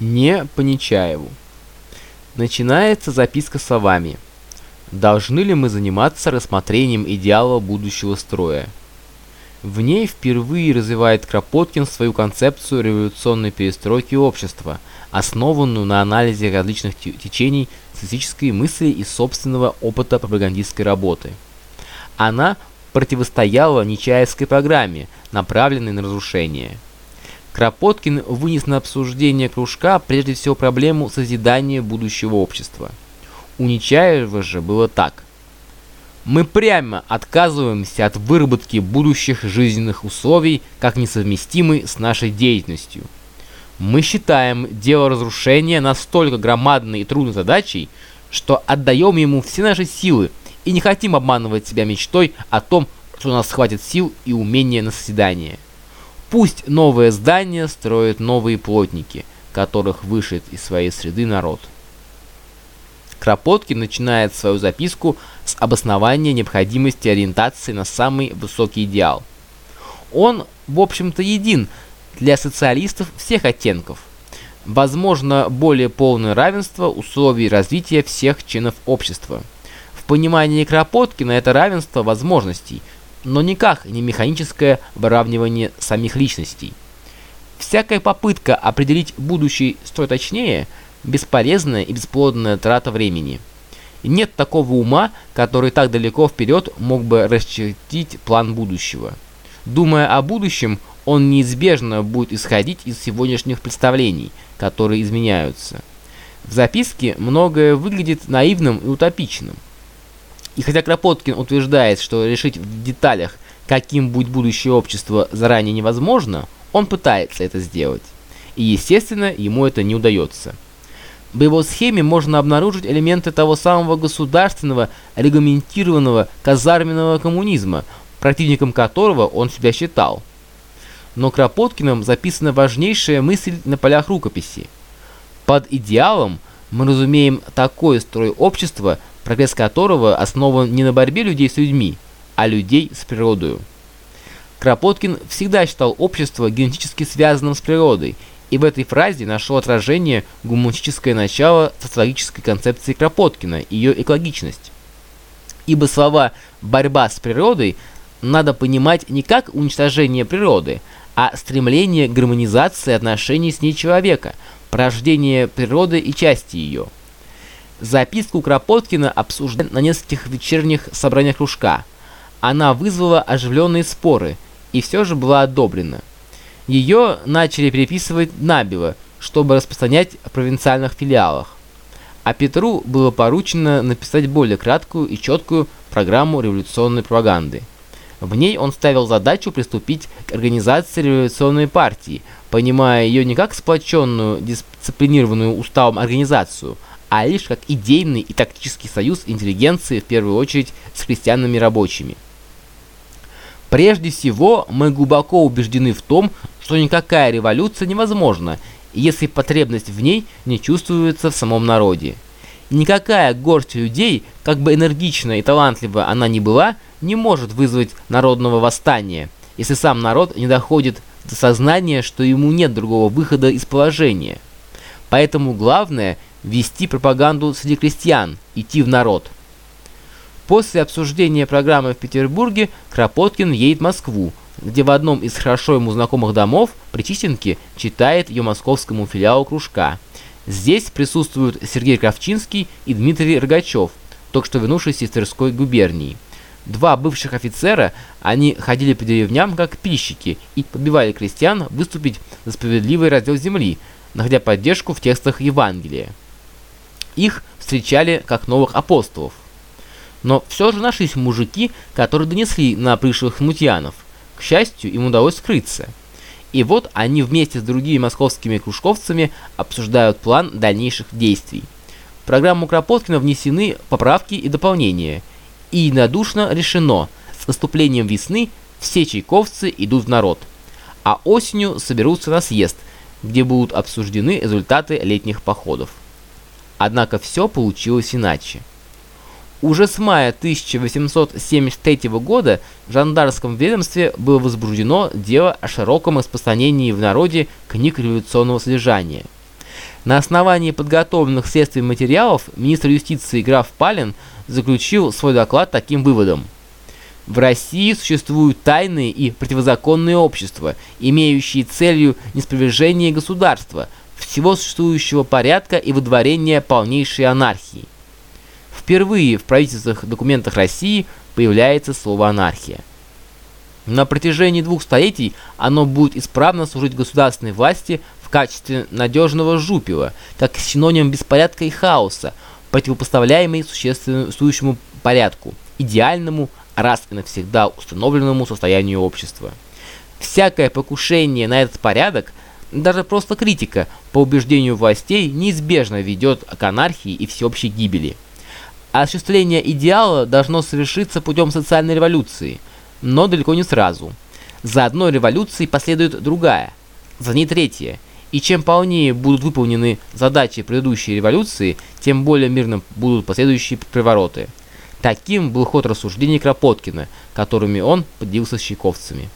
Не по Нечаеву. Начинается записка словами «Должны ли мы заниматься рассмотрением идеала будущего строя?» В ней впервые развивает Кропоткин свою концепцию революционной перестройки общества, основанную на анализе различных течений социалистической мысли и собственного опыта пропагандистской работы. Она противостояла Нечаевской программе, направленной на разрушение. Кропоткин вынес на обсуждение кружка прежде всего проблему созидания будущего общества. У Нечаева же было так. Мы прямо отказываемся от выработки будущих жизненных условий как несовместимой с нашей деятельностью. Мы считаем дело разрушения настолько громадной и трудной задачей, что отдаем ему все наши силы и не хотим обманывать себя мечтой о том, что у нас хватит сил и умения на созидание. Пусть новое здание строят новые плотники, которых вышит из своей среды народ. Кропоткин начинает свою записку с обоснования необходимости ориентации на самый высокий идеал. Он, в общем-то, един для социалистов всех оттенков. Возможно, более полное равенство условий развития всех членов общества. В понимании Кропоткина это равенство возможностей, но никак не механическое выравнивание самих личностей. Всякая попытка определить будущий строй точнее – бесполезная и бесплодная трата времени. нет такого ума, который так далеко вперед мог бы расчертить план будущего. Думая о будущем, он неизбежно будет исходить из сегодняшних представлений, которые изменяются. В записке многое выглядит наивным и утопичным. И хотя Кропоткин утверждает, что решить в деталях, каким будет будущее общество, заранее невозможно, он пытается это сделать. И естественно, ему это не удается. В его схеме можно обнаружить элементы того самого государственного, регламентированного казарменного коммунизма, противником которого он себя считал. Но Кропоткиным записана важнейшая мысль на полях рукописи. Под идеалом мы разумеем такой строй общества, прогресс которого основан не на борьбе людей с людьми, а людей с природой. Кропоткин всегда считал общество генетически связанным с природой и в этой фразе нашло отражение гуманистическое начало социологической концепции Кропоткина, ее экологичность. Ибо слова «борьба с природой» надо понимать не как уничтожение природы, а стремление к гармонизации отношений с ней человека, порождение природы и части ее. Записку Кропоткина обсуждали на нескольких вечерних собраниях кружка. Она вызвала оживленные споры и все же была одобрена. Ее начали переписывать набело, чтобы распространять в провинциальных филиалах. А Петру было поручено написать более краткую и четкую программу революционной пропаганды. В ней он ставил задачу приступить к организации революционной партии, понимая ее не как сплоченную, дисциплинированную уставом организацию, а лишь как идейный и тактический союз интеллигенции в первую очередь с крестьянами рабочими. Прежде всего, мы глубоко убеждены в том, что никакая революция невозможна, если потребность в ней не чувствуется в самом народе. Никакая горсть людей, как бы энергична и талантлива она ни была, не может вызвать народного восстания, если сам народ не доходит до сознания, что ему нет другого выхода из положения. Поэтому главное – вести пропаганду среди крестьян, идти в народ. После обсуждения программы в Петербурге Кропоткин едет в Москву, где в одном из хорошо ему знакомых домов Причистенки читает ее московскому филиалу кружка. Здесь присутствуют Сергей Кравчинский и Дмитрий Рогачев, только что вернувшиеся из Тверской губернии. Два бывших офицера, они ходили по деревням как пищики и подбивали крестьян выступить за справедливый раздел земли, находя поддержку в текстах Евангелия. Их встречали как новых апостолов. Но все же нашлись мужики, которые донесли на пришлых смутьянов. К счастью, им удалось скрыться. И вот они вместе с другими московскими кружковцами обсуждают план дальнейших действий. В программу Кропоткина внесены поправки и дополнения. И единодушно решено, с наступлением весны все чайковцы идут в народ. А осенью соберутся на съезд, где будут обсуждены результаты летних походов. Однако все получилось иначе. Уже с мая 1873 года в жандарском ведомстве было возбуждено дело о широком распространении в народе книг революционного содержания. На основании подготовленных следственных материалов министр юстиции граф Палин заключил свой доклад таким выводом. В России существуют тайные и противозаконные общества, имеющие целью неспровержение государства, всего существующего порядка и выдворения полнейшей анархии. Впервые в правительственных документах России появляется слово «анархия». На протяжении двух столетий оно будет исправно служить государственной власти в качестве надежного жупила, как синоним беспорядка и хаоса, противопоставляемый существующему порядку, идеальному, раз и навсегда установленному состоянию общества. Всякое покушение на этот порядок, даже просто критика, по убеждению властей, неизбежно ведет к анархии и всеобщей гибели. Осуществление идеала должно совершиться путем социальной революции, но далеко не сразу. За одной революцией последует другая, за ней третья, и чем полнее будут выполнены задачи предыдущей революции, тем более мирным будут последующие привороты. Таким был ход рассуждений Кропоткина, которыми он поделился с чайковцами.